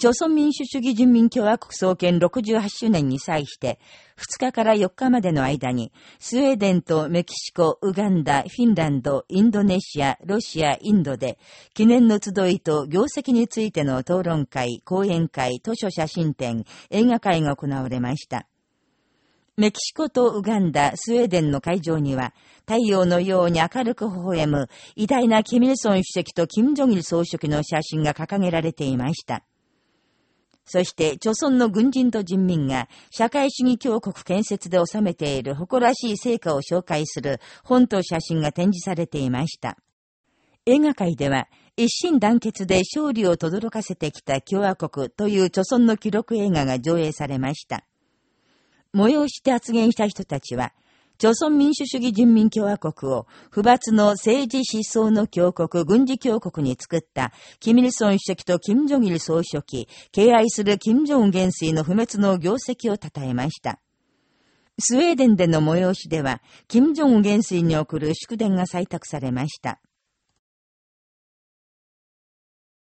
朝鮮民主主義人民共和国創建68周年に際して、2日から4日までの間に、スウェーデンとメキシコ、ウガンダ、フィンランド、インドネシア、ロシア、インドで、記念の集いと業績についての討論会、講演会、図書写真展、映画会が行われました。メキシコとウガンダ、スウェーデンの会場には、太陽のように明るく微笑む、偉大なキミルソン主席とキム・ジョギル総書記の写真が掲げられていました。そして、著村の軍人と人民が社会主義強国建設で収めている誇らしい成果を紹介する本と写真が展示されていました。映画界では、一心団結で勝利を轟かせてきた共和国という著村の記録映画が上映されました。催して発言した人たちは、朝鮮民主主義人民共和国を、不罰の政治思想の強国、軍事強国に作った、キミルソン主席とキム・ジョギル総書記、敬愛するキム・ジョン元帥の不滅の業績を称えました。スウェーデンでの催しでは、キム・ジョン元帥に送る祝電が採択されました。